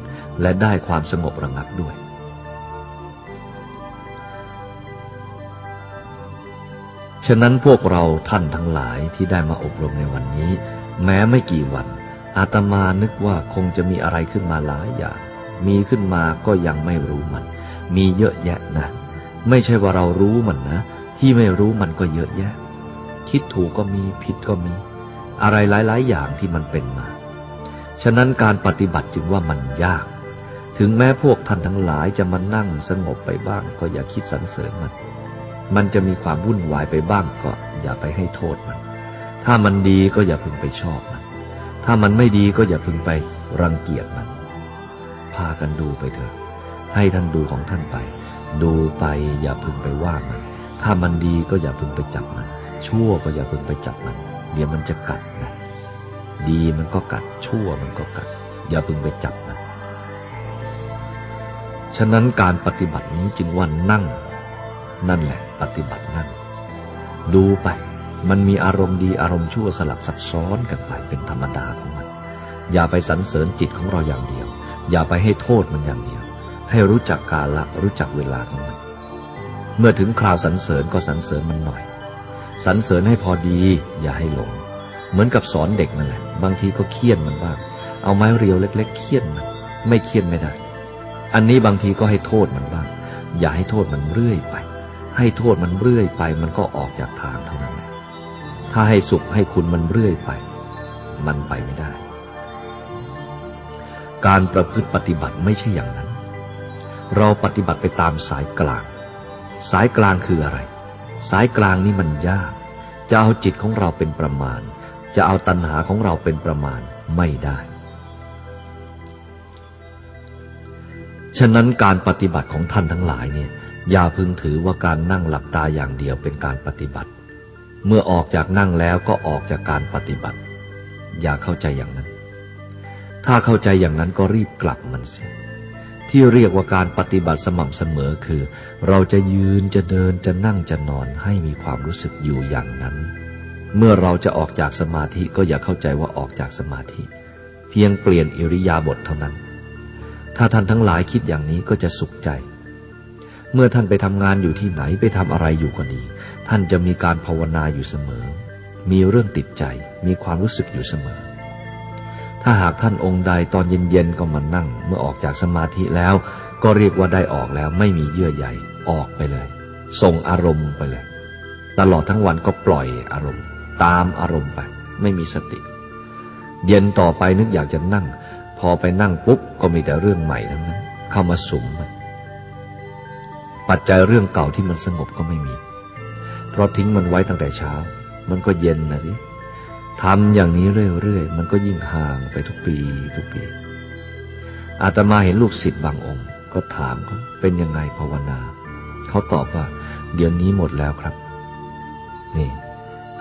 และได้ความสงบระงับด้วย ฉะนั้นพวกเราท่านทั้งหลายที่ได้มาอบรมในวันนี้ แม้ไม่กี่วัน อาตมานึกว่าคงจะมีอะไรขึ้นมาหลายอย่าง มีขึ้นมาก็ยังไม่รู้มัน มีเยอะแยะนะ ไม่ใช่ว่าเรารู้มันนะ ที่ไม่รู้มันก็เยอะแยะ คิดถูกก็มีผิดก็มี อะไรหลาย ๆ อย่างที่มันเป็นมา ฉะนั้นการปฏิบัติจึงว่ามันยาก ถึงแม้พวกท่านทั้งหลายจะมานั่งสงบไปบ้างก็อย่าคิดสรรเสริญมัน มันจะมีความวุ่นวายไปบ้างก็อย่าไปให้โทษมัน ถ้ามันดีก็อย่าพึงไปชอบมัน ถ้ามันไม่ดีก็อย่าพึงไปรังเกียจมัน พากันดูไปเถอะ ให้ท่านดูของท่านไป ดูไปอย่าพึงไปว่ามัน ถ้ามันดีก็อย่าพึงไปจับมัน ชั่วก็อย่าพึงไปจับมัน เดี๋ยวมันจะกัดนะ ดีมันก็กัด ชั่วมันก็กัด อย่าพึงไปจับมัน ฉะนั้นการปฏิบัตินี้จึงว่านั่ง นั่นแหละปฏิบัตินั่น ดูไป มันมีอารมณ์ดีอารมณ์ชั่วสลับซับซ้อนกันไปเป็นธรรมดาของมัน อย่าไปสรรเสริญจิตของเราอย่างเดียว อย่าไปให้โทษมันอย่างเดียว ให้รู้จักกาละรู้จักเวลาของมัน เมื่อถึงคราวสรรเสริญก็สรรเสริญมันหน่อยสรรเสริญให้พอดี อย่าให้หลง เหมือนกับสอนเด็กนั่นแหละ บางทีก็เคี่ยนมันบ้าง เอาไม้เรียวเล็ก ๆ เคี่ยนมัน ไม่เคี่ยนไม่ได้ อันนี้บางทีก็ให้โทษมันบ้าง อย่าให้โทษมันเรื่อยไป ให้โทษมันเรื่อยไป มันก็ออกจากทางเท่านั้นถ้าให้สุขให้คุณมันเรื่อยไป มันไปไม่ได้ การประพฤติปฏิบัติไม่ใช่อย่างนั้น เราปฏิบัติไปตามสายกลาง สายกลางคืออะไร สายกลางนี่มันยาก จะเอาจิตของเราเป็นประมาณ จะเอาตัณหาของเราเป็นประมาณไม่ได้ฉะนั้นการปฏิบัติของท่านทั้งหลายเนี่ย อย่าพึงถือว่าการนั่งหลับตาอย่างเดียวเป็นการปฏิบัติ เมื่อออกจากนั่งแล้วก็ออกจากการปฏิบัติ อย่าเข้าใจอย่างนั้น ถ้าเข้าใจอย่างนั้นก็รีบกลับมันเสียที่เรียกว่าการปฏิบัติสม่ำเสมอคือ เราจะยืนจะเดินจะนั่งจะนอนให้มีความรู้สึกอยู่อย่างนั้น เมื่อเราจะออกจากสมาธิก็อย่าเข้าใจว่าออกจากสมาธิ เพียงเปลี่ยนอิริยาบถเท่านั้น ถ้าท่านทั้งหลายคิดอย่างนี้ก็จะสุขใจ เมื่อท่านไปทำงานอยู่ที่ไหนไปทำอะไรอยู่ก็ดี ท่านจะมีการภาวนาอยู่เสมอ มีเรื่องติดใจ มีความรู้สึกอยู่เสมอ ถ้าหากท่านองค์ใดตอนเย็นๆก็มานั่ง เมื่อออกจากสมาธิแล้ว ก็เรียกว่าได้ออกแล้วไม่มีเยื่อใยออกไปเลย ส่งอารมณ์ไปเลย ตลอดทั้งวันก็ปล่อยอารมณ์ ตามอารมณ์ไป ไม่มีสติ เย็นต่อไปนึกอยากจะนั่ง พอไปนั่งปุ๊บก็มีแต่เรื่องใหม่ทั้งนั้น เข้ามาสุมมัน ปัจจัยเรื่องเก่าที่มันสงบก็ไม่มี เพราะทิ้งมันไว้ตั้งแต่เช้า มันก็เย็นนะสิทำอย่างนี้เรื่อยๆ มันก็ยิ่งห่างไปทุกปีทุกปี อาตมาเห็นลูกศิษย์บางองค์ ก็ถามเขาเป็นยังไงภาวนา เขาตอบว่า เดือนนี้หมดแล้วครับ นี่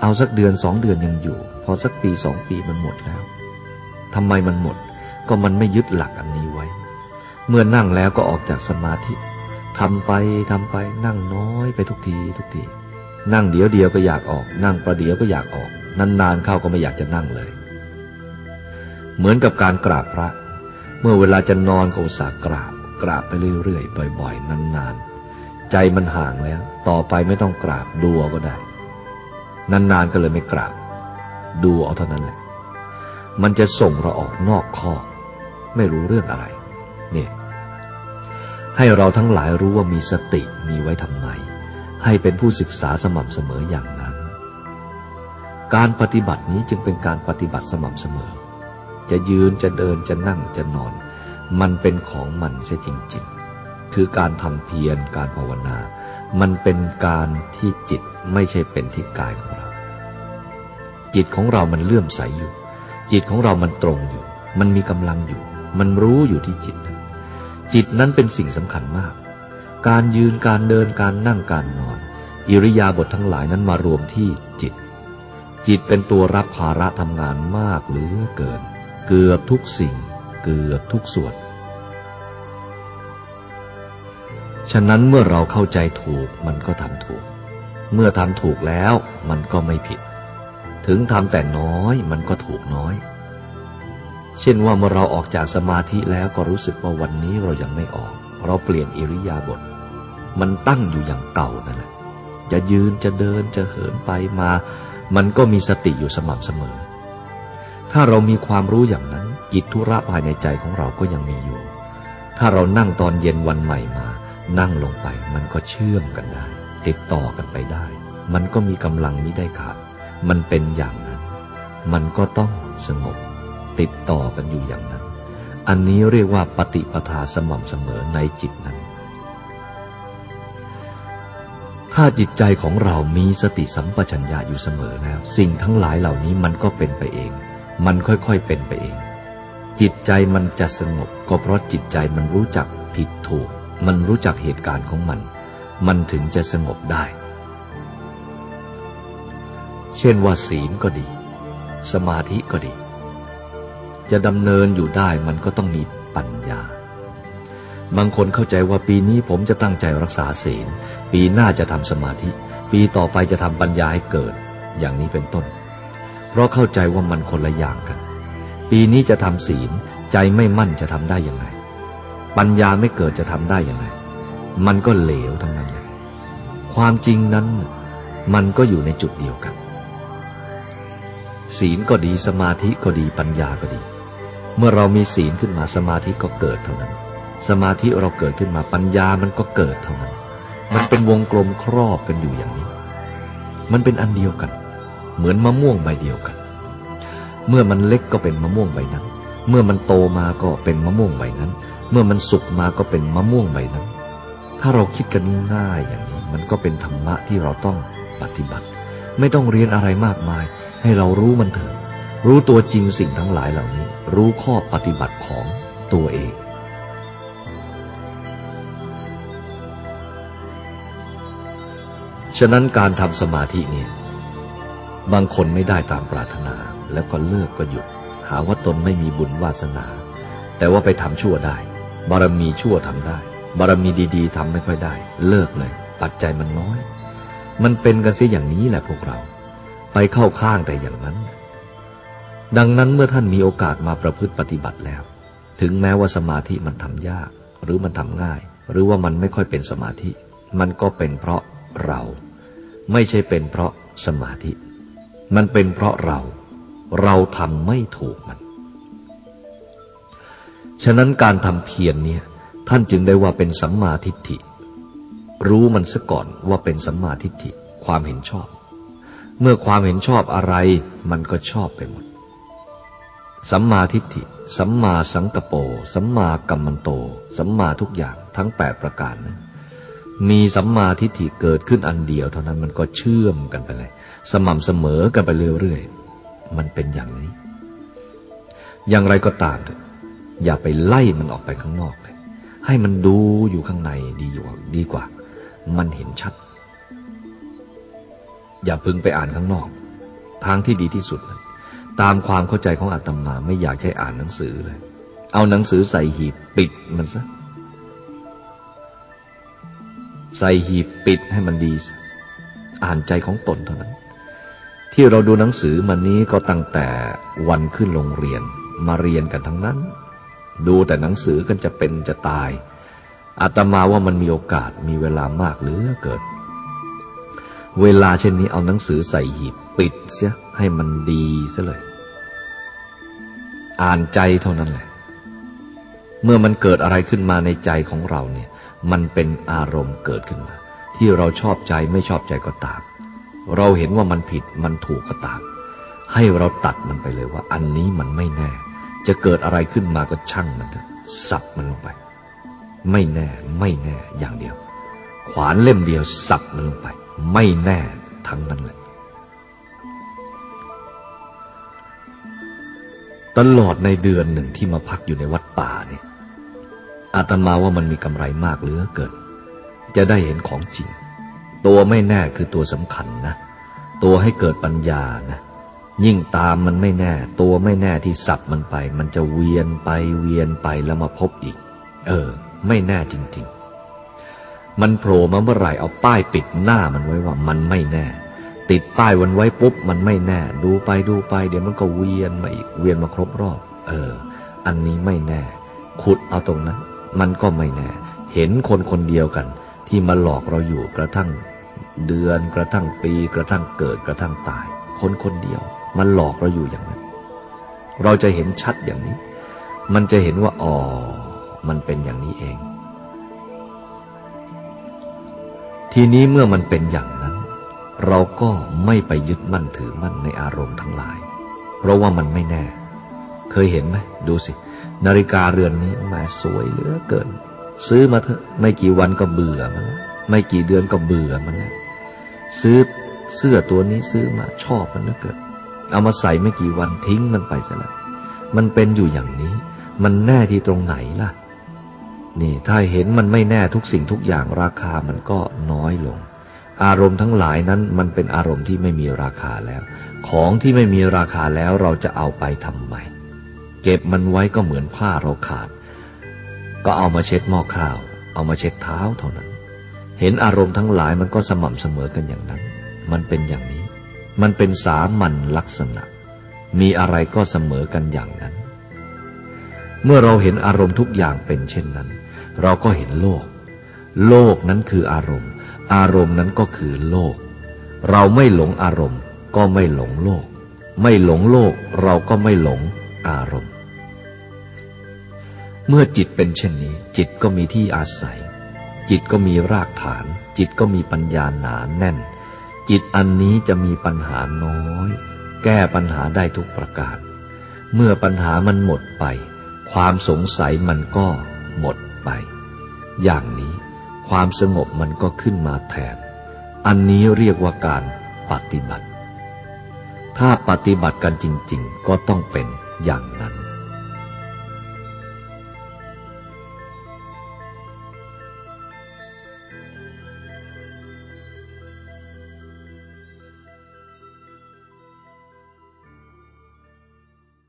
เอาสักเดือนสองเดือนยังอยู่ พอสักปีสองปีมันหมดแล้วทำไมมันหมด ก็มันไม่ยึดหลักอันนี้ไว้ เมื่อนั่งแล้วก็ออกจากสมาธิ ทำไปทำไปนั่งน้อยไปทุกทีทุกที นั่งเดี๋ยวเดียวก็อยากออก นั่งประเดี๋ยวก็อยากออก นานๆเข้าก็ไม่อยากจะนั่งเลย เหมือนกับการกราบพระ เมื่อเวลาจะนอนก็อุตส่าห์กราบ กราบไปเรื่อยๆบ่อยๆนานๆ ใจมันห่างแล้ว ต่อไปไม่ต้องกราบดูก็ได้ นานๆก็เลยไม่กราบ ดูเอาเท่านั้นแหละ มันจะส่งเราออกนอกข้อ ไม่รู้เรื่องอะไร เนี่ย ให้เราทั้งหลายรู้ว่ามีสติมีไว้ทำไม ให้เป็นผู้ศึกษาสม่ำเสมออย่างนั้น การปฏิบัตินี้จึงเป็นการปฏิบัติสม่ำเสมอ จะยืนจะเดินจะนั่งจะนอน มันเป็นของมันเสียจริง ๆ คือการทำเพียรการภาวนา มันเป็นการที่จิตไม่ใช่เป็นที่กายของเรา จิตของเรามันเลื่อมใสอยู่ จิตของเรามันตรงอยู่ มันมีกำลังอยู่ มันรู้อยู่ที่จิต จิตนั้นเป็นสิ่งสำคัญมาก การยืนการเดินการนั่งการนอน อิริยาบถททั้งหลายนั้นมารวมที่จิต จิตเป็นตัวรับภาระทำงานมากเหรือเกิน เกือบทุกสิ่ง เกือบทุกส่วน ฉะนั้นเมื่อเราเข้าใจถูกมันก็ทำถูก เมื่อทำถูกแล้วมันก็ไม่ผิด ถึงทำแต่น้อยมันก็ถูกน้อย เช่นว่าเมื่อเราออกจากสมาธิแล้วก็รู้สึกว่าวันนี้เรายังไม่ออก เราเปลี่ยนอิริยาบถมันตั้งอยู่อย่างเก่านั่นแหละ จะยืนจะเดินจะเหินไปมา มันก็มีสติอยู่สม่ำเสมอ ถ้าเรามีความรู้อย่างนั้นกิจธุระภายในใจของเราก็ยังมีอยู่ ถ้าเรานั่งตอนเย็นวันใหม่มา นั่งลงไปมันก็เชื่อมกันได้ ติดต่อกันไปได้ มันก็มีกำลังมิได้ขาด มันเป็นอย่างนั้น มันก็ต้องสงบ ติดต่อกันอยู่อย่างนั้น อันนี้เรียกว่าปฏิปทาสม่ำเสมอในจิตนั้น ถ้าจิตใจของเรามีสติสัมปชัญญะอยู่เสมอแล้ว สิ่งทั้งหลายเหล่านี้มันก็เป็นไปเอง มันค่อยๆเป็นไปเอง จิตใจมันจะสงบก็เพราะจิตใจมันรู้จักผิดถูก มันรู้จักเหตุการณ์ของมัน มันถึงจะสงบได้ เช่นว่าศีลก็ดี สมาธิก็ดี จะดำเนินอยู่ได้มันก็ต้องมีปัญญา บางคนเข้าใจว่าปีนี้ผมจะตั้งใจรักษาศีล ปีหน้าจะทำสมาธิ ปีต่อไปจะทำปัญญาให้เกิด อย่างนี้เป็นต้น เพราะเข้าใจว่ามันคนละอย่างกัน ปีนี้จะทำศีล ใจไม่มั่นจะทำได้ยังไงปัญญาไม่เกิดจะทำได้ยังไงมันก็เหลวทั้งนั้นเลยความจริงนั้นมันก็อยู่ในจุดเดียวกันศีลก็ดีสมาธิก็ดีปัญญาก็ดี เมื่อเรามีศีลขึ้นมาสมาธิก็เกิดเท่านั้น สมาธิเราเกิดขึ้นมาปัญญามันก็เกิดเท่านั้น มันเป็นวงกลมครอบกันอยู่อย่างนี้ มันเป็นอันเดียวกัน เหมือนมะม่วงใบเดียวกัน เมื่อมันเล็กก็เป็นมะม่วงใบนั้น เมื่อมันโตมาก็เป็นมะม่วงใบนั้น เมื่อมันสุกมาก็เป็นมะม่วงใบนั้น ถ้าเราคิดกันง่ายอย่างนี้ มันก็เป็นธรรมะที่เราต้องปฏิบัติ ไม่ต้องเรียนอะไรมากมาย ให้เรารู้มันเถอะ รู้ตัวจริงสิ่งทั้งหลายเหล่านี้ รู้ข้อปฏิบัติของตัวเอง ฉะนั้นการทำสมาธิเนี่ย บางคนไม่ได้ตามปรารถนา แล้วก็เลิกก็หยุด หาว่าตนไม่มีบุญวาสนา แต่ว่าไปทำชั่วได้ บารมีชั่วทำได้ บารมีดี ๆทำไม่ค่อยได้ เลิกเลย ปัจจัยมันน้อย มันเป็นกันเสียอย่างนี้แหละพวกเรา ไปเข้าข้างแต่อย่างนั้น ดังนั้นเมื่อท่านมีโอกาสมาประพฤติปฏิบัติแล้ว ถึงแม้ว่าสมาธิมันทำยาก หรือมันทำง่าย หรือว่ามันไม่ค่อยเป็นสมาธิ มันก็เป็นเพราะเรา ไม่ใช่เป็นเพราะสมาธิ มันเป็นเพราะเรา เราทำไม่ถูกมัน ฉะนั้นการทำเพียรเนี่ย ท่านจึงได้ว่าเป็นสัมมาทิฏฐิ รู้มันซะก่อนว่าเป็นสัมมาทิฏฐิความเห็นชอบ เมื่อความเห็นชอบอะไร มันก็ชอบไปหมด สัมมาทิฏฐิ สัมมาสังกปสัมมากัมมันโต สัมมาทุกอย่างทั้งแปดประการนั้นมีสัมมาทิฏฐิเกิดขึ้นอันเดียว เท่านั้นมันก็เชื่อมกันไปเลย สม่ำเสมอกันไปเรื่อยๆ มันเป็นอย่างนี้ อย่างไรก็ตามเถอะอย่าไปไล่มันออกไปข้างนอกเลย ให้มันดูอยู่ข้างในดีอยู่ดีกว่า มันเห็นชัด อย่าพึงไปอ่านข้างนอก ทางที่ดีที่สุดเลย ตามความเข้าใจของอาตมาไม่อยากให้อ่านหนังสือเลย เอาหนังสือใส่หีบปิดมันซะ ใส่หีบปิดให้มันดี อ่านใจของตนเท่านั้น ที่เราดูหนังสือมันนี้ก็ตั้งแต่วันขึ้นโรงเรียนมาเรียนกันทั้งนั้น ดูแต่หนังสือกันจะเป็นจะตาย อาตมาว่ามันมีโอกาสมีเวลามากเหลือเกิดเวลาเช่นนี้เอาหนังสือใส่หีบปิดเสีย ให้มันดีซะเลย อ่านใจเท่านั้นแหละ เมื่อมันเกิดอะไรขึ้นมาในใจของเราเนี่ย มันเป็นอารมณ์เกิดขึ้นมา ที่เราชอบใจไม่ชอบใจก็ตาม เราเห็นว่ามันผิดมันถูกก็ตาม ให้เราตัดมันไปเลยว่า อันนี้มันไม่แน่ จะเกิดอะไรขึ้นมาก็ช่างมันเถอะสับมันลงไป ไม่แน่ ไม่แน่อย่างเดียว ขวานเล่มเดียวสับมันลงไป ไม่แน่ทั้งนั้นเลย ตลอดในเดือนหนึ่งที่มาพักอยู่ในวัดป่าเนี่ยอาตมาว่ามันมีกำไรมากเหลือเกิน จะได้เห็นของจริง ตัวไม่แน่คือตัวสำคัญนะ ตัวให้เกิดปัญญานะ ยิ่งตามมันไม่แน่ ตัวไม่แน่ที่สับมันไป มันจะเวียนไปเวียนไปแล้วมาพบอีก เออ ไม่แน่จริง ๆ มันโผล่มาเมื่อไหร่เอาป้ายปิดหน้ามันไว้ว่ามันไม่แน่ ติดป้ายวันไว้ปุ๊บมันไม่แน่ ดูไปดูไป เดี๋ยวมันก็เวียนมาอีกเวียนมาครบรอบ เออ อันนี้ไม่แน่ ขุดเอาตรงนั้น มันก็ไม่แน่ เห็นคนคนเดียวกัน ที่มาหลอกเราอยู่กระทั่งเดือนกระทั่งปีกระทั่งเกิดกระทั่งตาย คนคนเดียว มันหลอกเราอยู่อย่างนั้น เราจะเห็นชัดอย่างนี้ มันจะเห็นว่าอ๋อมันเป็นอย่างนี้เอง ทีนี้เมื่อมันเป็นอย่างนั้น เราก็ไม่ไปยึดมั่นถือมั่นในอารมณ์ทั้งหลาย เพราะว่ามันไม่แน่ เคยเห็นไหมดูสิ นาฬิกาเรือนนี้แหมสวยเหลือเกิน ซื้อมาเถอะไม่กี่วันก็เบื่อมันไม่กี่เดือนก็เบื่อมันแล้วซื้อเสื้อตัวนี้ซื้อมาชอบมันนะเกิดเอามาใส่ไม่กี่วันทิ้งมันไปซะแล้วมันเป็นอยู่อย่างนี้ มันแน่ที่ตรงไหนล่ะ นี่ถ้าเห็นมันไม่แน่ทุกสิ่งทุกอย่างราคามันก็น้อยลง อารมณ์ทั้งหลายนั้นมันเป็นอารมณ์ที่ไม่มีราคาแล้ว ของที่ไม่มีราคาแล้วเราจะเอาไปทำไม เก็บมันไว้ก็เหมือนผ้าเราขาด ก็เอามาเช็ดหม้อข้าว เอามาเช็ดเท้าเท่านั้น เห็นอารมณ์ทั้งหลายมันก็สม่ำเสมอกันอย่างนั้น มันเป็นอย่างนี้ มันเป็นสามัญลักษณะ มีอะไรก็เสมอกันอย่างนั้น เมื่อเราเห็นอารมณ์ทุกอย่างเป็นเช่นนั้น เราก็เห็นโลก โลกนั้นคืออารมณ์ อารมณ์นั้นก็คือโลก เราไม่หลงอารมณ์ก็ไม่หลงโลก ไม่หลงโลกเราก็ไม่หลงอารมณ์ เมื่อจิตเป็นเช่นนี้ จิตก็มีที่อาศัย จิตก็มีรากฐาน จิตก็มีปัญญาหนานแน่น จิตอันนี้จะมีปัญหาน้อย แก้ปัญหาได้ทุกประการ เมื่อปัญหามันหมดไป ความสงสัยมันก็หมดไป อย่างนี้ ความสงบมันก็ขึ้นมาแทน อันนี้เรียกว่าการปฏิบัติ ถ้าปฏิบัติกันจริง ๆ ก็ต้องเป็นอย่างนั้น